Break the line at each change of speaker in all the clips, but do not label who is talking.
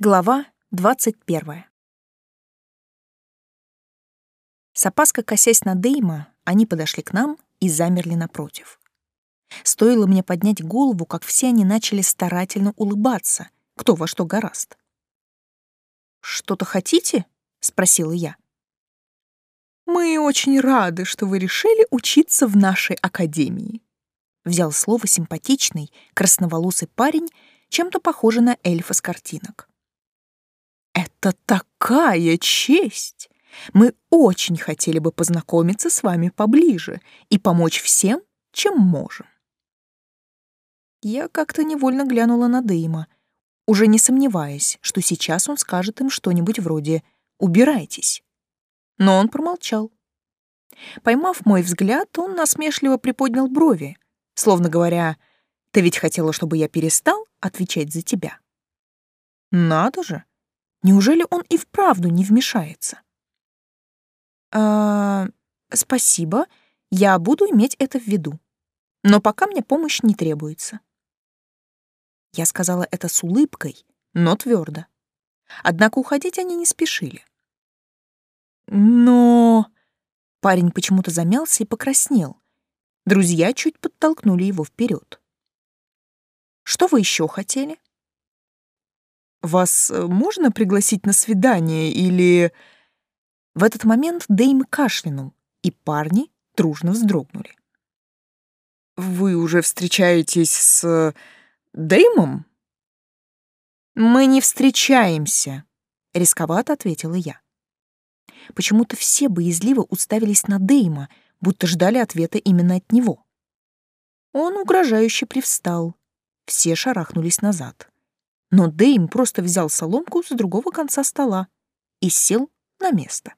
Глава 21. С опаской косясь на Дейма, они подошли к нам и замерли напротив. Стоило мне поднять голову, как все они начали старательно улыбаться, кто во что гораст. «Что-то хотите?» — спросила я. «Мы очень рады, что вы решили учиться в нашей академии», — взял слово симпатичный, красноволосый парень, чем-то похожий на эльфа с картинок. Это такая честь! Мы очень хотели бы познакомиться с вами поближе и помочь всем, чем можем. Я как-то невольно глянула на Дейма, уже не сомневаясь, что сейчас он скажет им что-нибудь вроде «убирайтесь». Но он промолчал. Поймав мой взгляд, он насмешливо приподнял брови, словно говоря, «Ты ведь хотела, чтобы я перестал отвечать за тебя?» «Надо же!» Неужели он и вправду не вмешается? А, спасибо, я буду иметь это в виду. Но пока мне помощь не требуется. Я сказала это с улыбкой, но твердо. Однако уходить они не спешили. Но... Парень почему-то замялся и покраснел. Друзья чуть подтолкнули его вперед. Что вы еще хотели? Вас э, можно пригласить на свидание или...» В этот момент Дейм кашлянул, и парни дружно вздрогнули. «Вы уже встречаетесь с... Деймом?» «Мы не встречаемся», — рисковато ответила я. Почему-то все боязливо уставились на Дейма, будто ждали ответа именно от него. Он угрожающе привстал. Все шарахнулись назад но Дэйм просто взял соломку с другого конца стола и сел на место.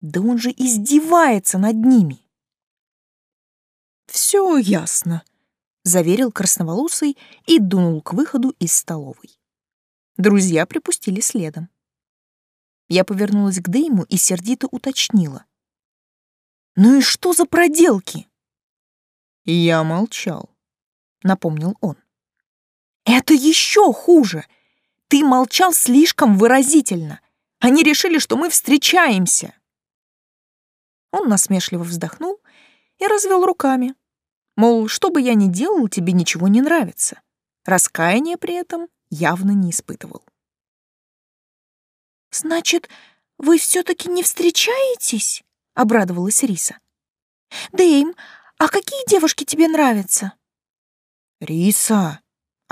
Да он же издевается над ними. «Все ясно», — заверил красноволосый и дунул к выходу из столовой. Друзья припустили следом. Я повернулась к Дейму и сердито уточнила. «Ну и что за проделки?» «Я молчал», — напомнил он. Это еще хуже. Ты молчал слишком выразительно. Они решили, что мы встречаемся. Он насмешливо вздохнул и развел руками. Мол, что бы я ни делал, тебе ничего не нравится. Раскаяния при этом явно не испытывал. «Значит, вы все-таки не встречаетесь?» — обрадовалась Риса. «Дэйм, а какие девушки тебе нравятся?» «Риса!»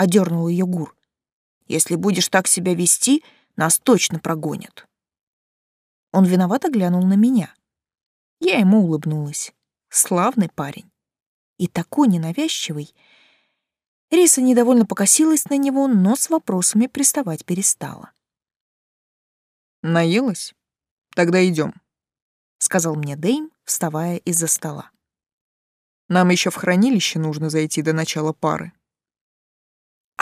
Одернул ее Гур. Если будешь так себя вести, нас точно прогонят. Он виновато глянул на меня. Я ему улыбнулась. Славный парень. И такой ненавязчивый. Риса недовольно покосилась на него, но с вопросами приставать перестала. «Наелась? Тогда идем, сказал мне Дейм, вставая из-за стола. «Нам еще в хранилище нужно зайти до начала пары».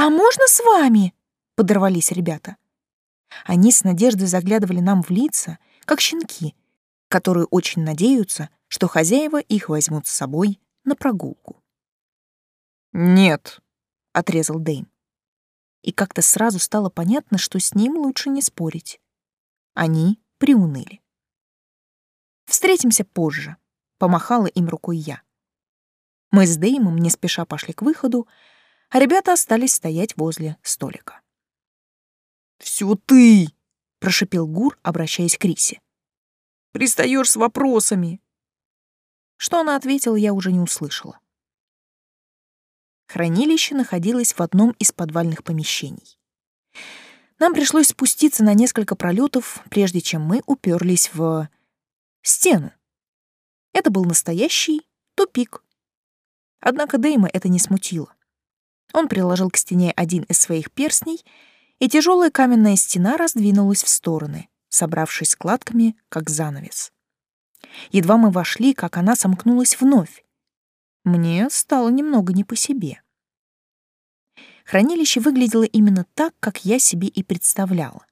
«А можно с вами?» — подорвались ребята. Они с надеждой заглядывали нам в лица, как щенки, которые очень надеются, что хозяева их возьмут с собой на прогулку. «Нет», — отрезал Дэйм. И как-то сразу стало понятно, что с ним лучше не спорить. Они приуныли. «Встретимся позже», — помахала им рукой я. Мы с Дэймом не спеша пошли к выходу, а ребята остались стоять возле столика. «Всё ты!» — прошипел Гур, обращаясь к Рисе. «Пристаёшь с вопросами!» Что она ответила, я уже не услышала. Хранилище находилось в одном из подвальных помещений. Нам пришлось спуститься на несколько пролетов, прежде чем мы уперлись в стену. Это был настоящий тупик. Однако Дейма это не смутило. Он приложил к стене один из своих перстней, и тяжелая каменная стена раздвинулась в стороны, собравшись складками, как занавес. Едва мы вошли, как она сомкнулась вновь. Мне стало немного не по себе. Хранилище выглядело именно так, как я себе и представляла.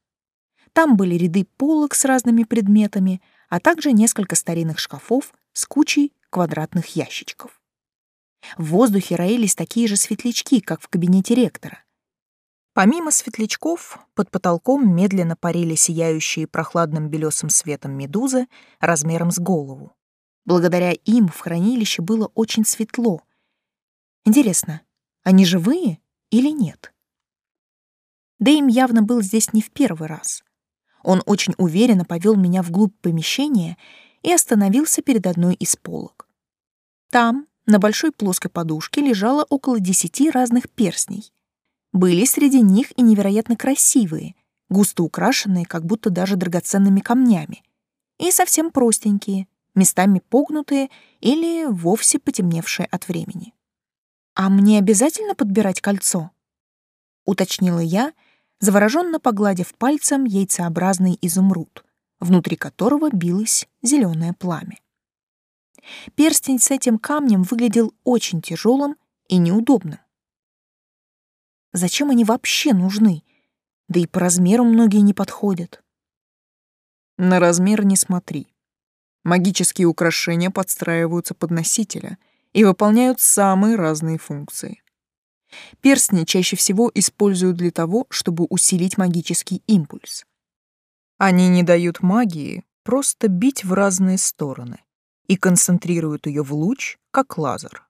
Там были ряды полок с разными предметами, а также несколько старинных шкафов с кучей квадратных ящичков. В воздухе роились такие же светлячки, как в кабинете ректора. Помимо светлячков, под потолком медленно парили сияющие прохладным белесым светом медузы размером с голову. Благодаря им в хранилище было очень светло. Интересно, они живые или нет? Дэйм явно был здесь не в первый раз. Он очень уверенно повел меня вглубь помещения и остановился перед одной из полок. Там, на большой плоской подушке, лежало около десяти разных перстней. Были среди них и невероятно красивые, густо украшенные, как будто даже драгоценными камнями, и совсем простенькие, местами погнутые или вовсе потемневшие от времени. «А мне обязательно подбирать кольцо?» — уточнила я, завороженно погладив пальцем яйцеобразный изумруд, внутри которого билось зеленое пламя. Перстень с этим камнем выглядел очень тяжелым и неудобным. Зачем они вообще нужны? Да и по размеру многие не подходят.
На размер не смотри. Магические украшения подстраиваются под носителя и выполняют самые разные функции. Перстни чаще всего используют для того, чтобы усилить магический импульс. Они не дают магии просто бить в разные стороны и концентрируют ее в луч, как лазер.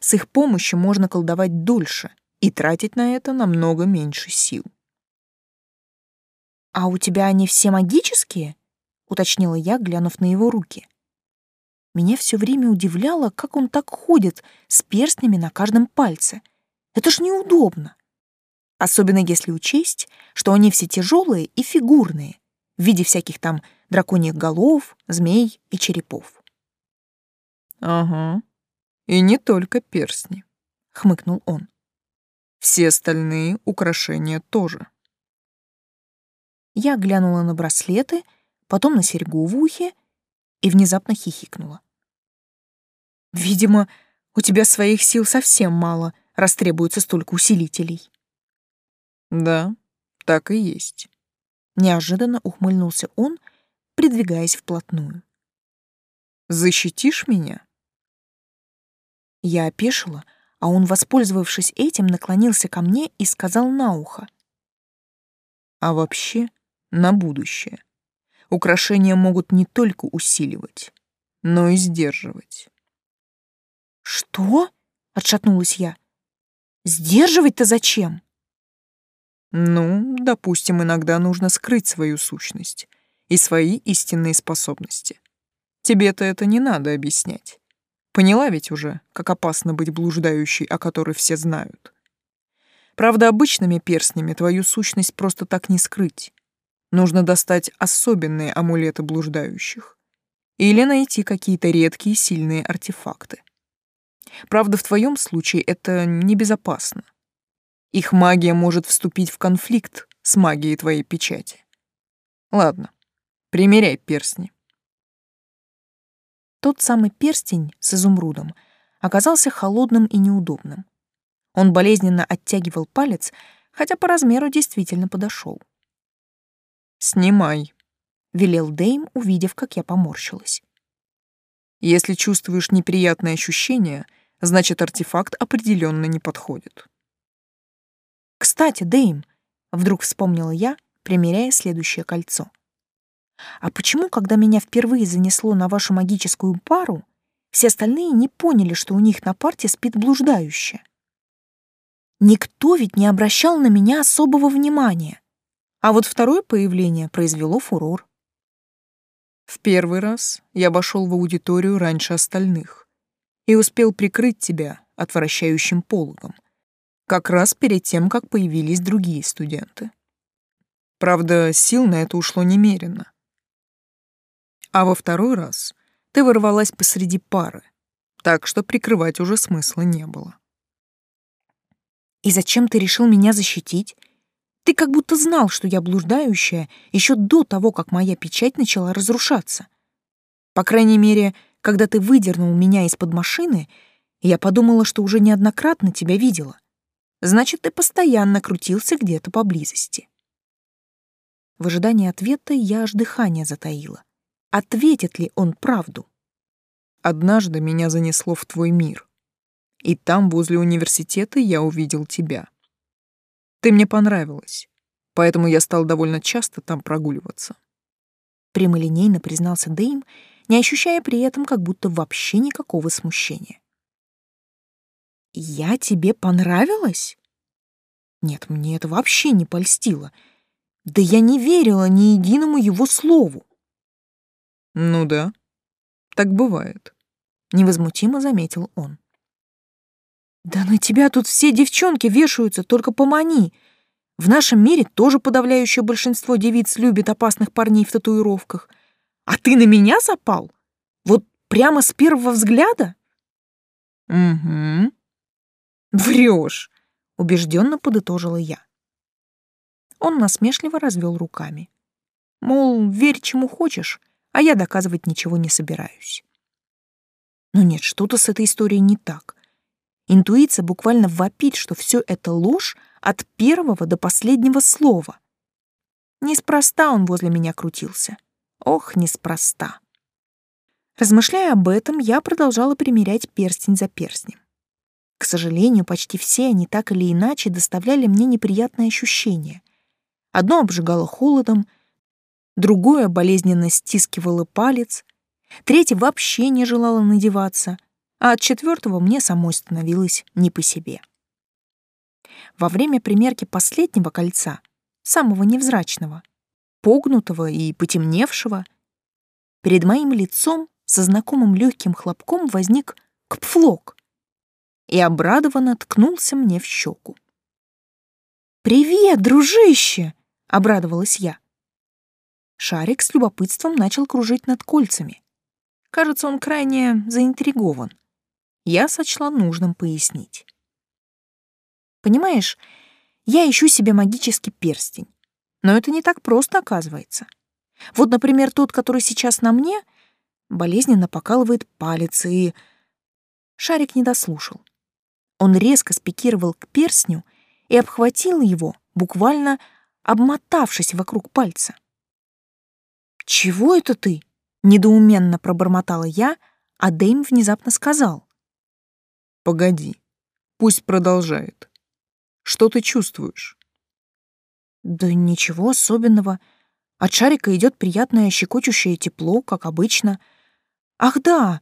С их помощью можно колдовать дольше — и тратить на это намного меньше сил.
«А у тебя они все магические?» — уточнила я, глянув на его руки. Меня все время удивляло, как он так ходит с перстнями на каждом пальце. Это ж неудобно. Особенно если учесть, что они все тяжелые и фигурные, в виде всяких там драконьих голов, змей и черепов.
«Ага, и не только перстни», — хмыкнул он. Все остальные украшения тоже.
Я глянула на браслеты, потом на серьгу в ухе и внезапно хихикнула. Видимо, у тебя своих сил совсем мало, раз требуется столько усилителей.
Да, так и есть.
Неожиданно ухмыльнулся он, придвигаясь вплотную.
Защитишь меня?
Я опешила, а он, воспользовавшись этим, наклонился ко мне и сказал на ухо.
А вообще, на будущее. Украшения могут не только усиливать, но и сдерживать.
«Что?» — отшатнулась я. «Сдерживать-то зачем?»
Ну, допустим, иногда нужно скрыть свою сущность и свои истинные способности. Тебе-то это не надо объяснять. Поняла ведь уже, как опасно быть блуждающей, о которой все знают. Правда, обычными перстнями твою сущность просто так не скрыть. Нужно достать особенные амулеты блуждающих. Или найти какие-то редкие сильные артефакты. Правда, в твоем случае это небезопасно. Их магия может вступить в конфликт с магией твоей печати. Ладно, примеряй перстни.
Тот самый перстень с изумрудом оказался холодным и неудобным. Он болезненно оттягивал палец, хотя по размеру действительно подошел.
«Снимай», — велел
Дейм, увидев, как я поморщилась.
«Если чувствуешь неприятные ощущения, значит, артефакт определенно не подходит».
«Кстати, Дейм», — вдруг вспомнила я, примеряя следующее кольцо. А почему, когда меня впервые занесло на вашу магическую пару, все остальные не поняли, что у них на парте спит блуждающая? Никто ведь не обращал на меня особого внимания. А вот второе появление произвело фурор.
В первый раз я вошел в аудиторию раньше остальных и успел прикрыть тебя отвращающим пологом, как раз перед тем, как появились другие студенты. Правда, сил на это ушло немерено. А во второй раз ты ворвалась посреди пары, так что прикрывать уже смысла не было.
И зачем ты решил меня защитить? Ты как будто знал, что я блуждающая еще до того, как моя печать начала разрушаться. По крайней мере, когда ты выдернул меня из-под машины, я подумала, что уже неоднократно тебя видела. Значит, ты постоянно крутился где-то поблизости. В ожидании ответа я аж дыхание затаила ответит ли он правду.
Однажды меня занесло в твой мир, и там, возле университета, я увидел тебя. Ты мне понравилась, поэтому я стал довольно часто там прогуливаться.
Прямолинейно признался Дэйм, не ощущая при этом как будто вообще никакого смущения. «Я тебе понравилась?» Нет, мне это вообще не польстило. Да я не верила ни единому его слову.
«Ну да, так бывает», — невозмутимо заметил он.
«Да на тебя тут все девчонки вешаются, только помани. В нашем мире тоже подавляющее большинство девиц любит опасных парней в татуировках. А ты на меня запал? Вот прямо с первого взгляда?»
«Угу».
«Врешь», — убежденно подытожила я. Он насмешливо развел руками. Мол, верь чему хочешь, а я доказывать ничего не собираюсь. Но нет, что-то с этой историей не так. Интуиция буквально вопит, что все это ложь от первого до последнего слова. Неспроста он возле меня крутился. Ох, неспроста. Размышляя об этом, я продолжала примерять перстень за перстнем. К сожалению, почти все они так или иначе доставляли мне неприятные ощущения. Одно обжигало холодом, другое болезненно стискивало палец, третье вообще не желало надеваться, а от четвертого мне самой становилось не по себе. Во время примерки последнего кольца, самого невзрачного, погнутого и потемневшего, перед моим лицом со знакомым легким хлопком возник кпфлок и обрадованно ткнулся мне в щеку. «Привет, дружище!» — обрадовалась я. Шарик с любопытством начал кружить над кольцами. Кажется, он крайне заинтригован. Я сочла нужным пояснить. Понимаешь, я ищу себе магический перстень. Но это не так просто, оказывается. Вот, например, тот, который сейчас на мне, болезненно покалывает палец и... Шарик не дослушал. Он резко спикировал к перстню и обхватил его, буквально обмотавшись вокруг пальца. «Чего это ты?» — недоуменно пробормотала я, а Дэйм внезапно сказал.
«Погоди, пусть продолжает. Что ты чувствуешь?»
«Да ничего особенного. От шарика идет приятное щекочущее тепло, как обычно. Ах да,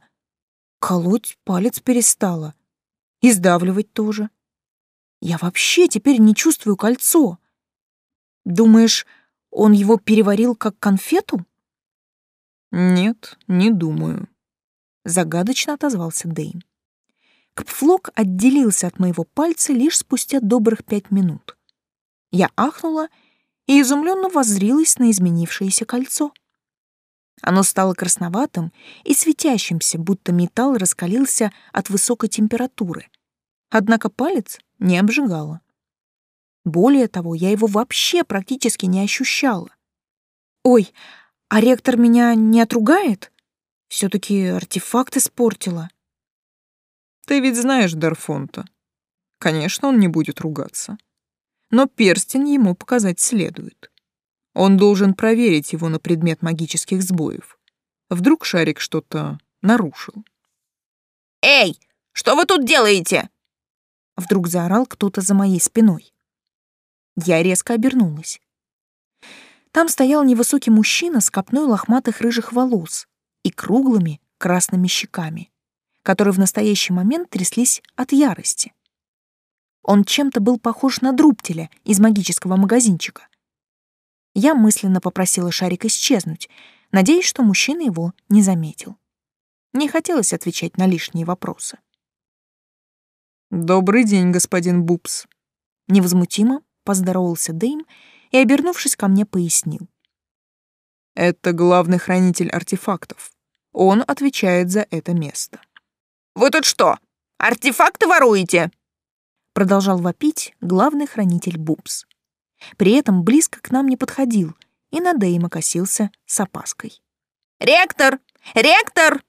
колоть палец перестала. И сдавливать тоже. Я вообще теперь не чувствую кольцо. Думаешь, он его переварил как конфету?
Нет, не думаю. Загадочно отозвался Дэйм.
Кпфлок отделился от моего пальца лишь спустя добрых пять минут. Я ахнула и изумленно воззрилась на изменившееся кольцо. Оно стало красноватым и светящимся, будто металл раскалился от высокой температуры. Однако палец не обжигало. Более того, я его вообще практически не ощущала. «Ой, а ректор меня не отругает? все таки артефакт испортила».
«Ты ведь знаешь Дарфонта. Конечно, он не будет ругаться. Но перстень ему показать следует. Он должен проверить его на предмет магических сбоев. Вдруг шарик что-то нарушил.
«Эй, что вы тут делаете?»
Вдруг заорал кто-то за моей спиной. Я резко обернулась. Там стоял невысокий мужчина с копной лохматых рыжих волос и круглыми красными щеками, которые в настоящий момент тряслись от ярости. Он чем-то был похож на Друптеля из магического магазинчика. Я мысленно попросила шарик исчезнуть, надеясь, что мужчина его не заметил. Не хотелось отвечать на лишние вопросы.
«Добрый день, господин Бупс», —
невозмутимо поздоровался Дэйм и, обернувшись ко мне, пояснил.
«Это главный хранитель артефактов. Он отвечает за это место».
«Вы тут что, артефакты воруете?»
Продолжал вопить главный хранитель Бупс. При этом близко к нам не подходил и на Дейма косился с опаской.
«Ректор! Ректор!»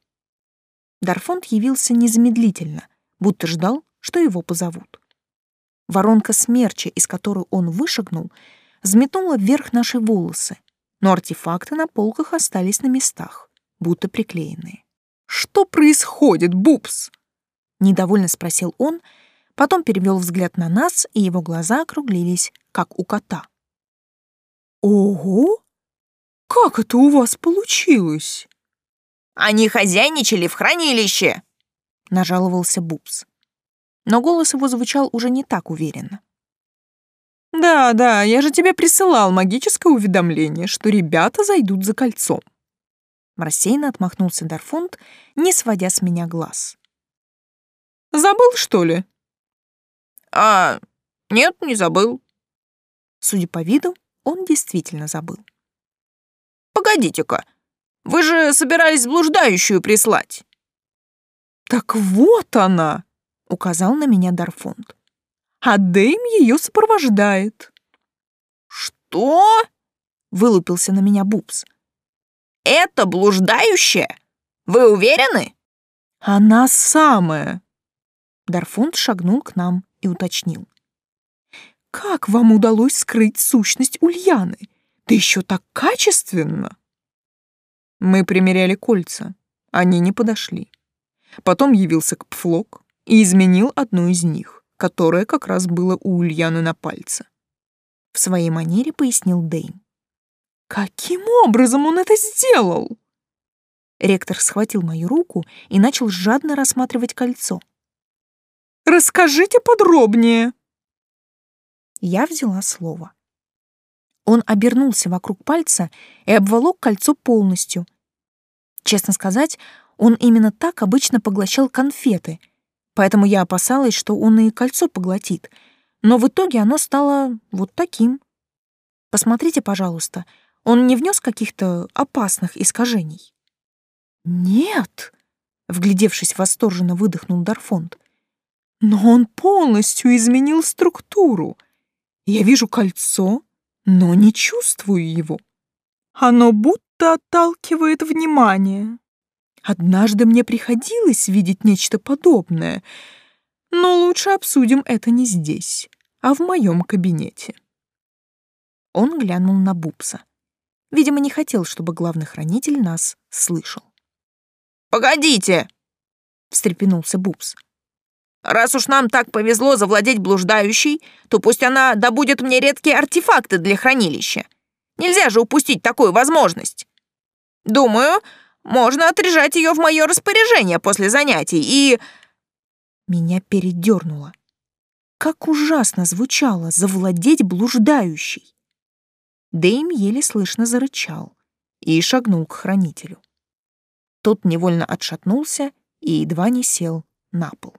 Дарфонд явился незамедлительно, будто ждал, что его позовут. Воронка смерча, из которой он вышагнул, взметнула вверх наши волосы, но артефакты на полках остались на местах, будто приклеенные.
«Что происходит, Бупс?»
— недовольно спросил он, Потом перевел взгляд на нас, и его глаза округлились, как у кота.
«Ого! Как это у вас получилось?»
«Они хозяйничали в хранилище!»
— нажаловался Бубс. Но голос его звучал уже не так уверенно.
«Да, да, я же тебе присылал магическое уведомление, что ребята зайдут за кольцом».
Рассеянно отмахнулся Дарфунд, не сводя с меня глаз.
«Забыл, что ли?»
«А, нет, не забыл».
Судя по виду, он действительно забыл.
«Погодите-ка, вы же собирались блуждающую прислать».
«Так вот она!» — указал на меня Дарфунд а Дэйм ее сопровождает».
«Что?»
— вылупился на меня Бубс.
«Это блуждающая? Вы уверены?»
«Она самая!»
Дарфунд шагнул к нам и уточнил.
«Как вам удалось скрыть сущность Ульяны? Да еще так качественно!» Мы примеряли кольца. Они не подошли. Потом явился Кпфлок и изменил одну из них которое как раз было у Ульяны на пальце.
В своей манере пояснил Дэйн.
«Каким образом он это сделал?»
Ректор схватил мою руку и начал жадно рассматривать кольцо.
«Расскажите подробнее!»
Я взяла слово. Он обернулся вокруг пальца и обволок кольцо полностью. Честно сказать, он именно так обычно поглощал конфеты — поэтому я опасалась, что он и кольцо поглотит. Но в итоге оно стало вот таким. Посмотрите, пожалуйста, он не внес каких-то опасных искажений?
Нет, вглядевшись восторженно, выдохнул Дарфонд.
Но он полностью изменил структуру. Я вижу кольцо, но не чувствую его. Оно будто отталкивает внимание. Однажды мне приходилось видеть нечто подобное, но лучше обсудим это не здесь, а в моем кабинете. Он глянул на Бубса. Видимо, не хотел, чтобы главный хранитель нас слышал.
«Погодите!» — встрепенулся Бубс. «Раз уж нам так повезло завладеть блуждающей, то пусть она добудет мне редкие артефакты для хранилища. Нельзя же упустить такую возможность. Думаю, можно отрежать ее в мое распоряжение после занятий и...»
Меня передернуло. Как ужасно звучало завладеть блуждающей. Дэйм еле слышно зарычал и шагнул к хранителю. Тот невольно отшатнулся и едва не сел на пол.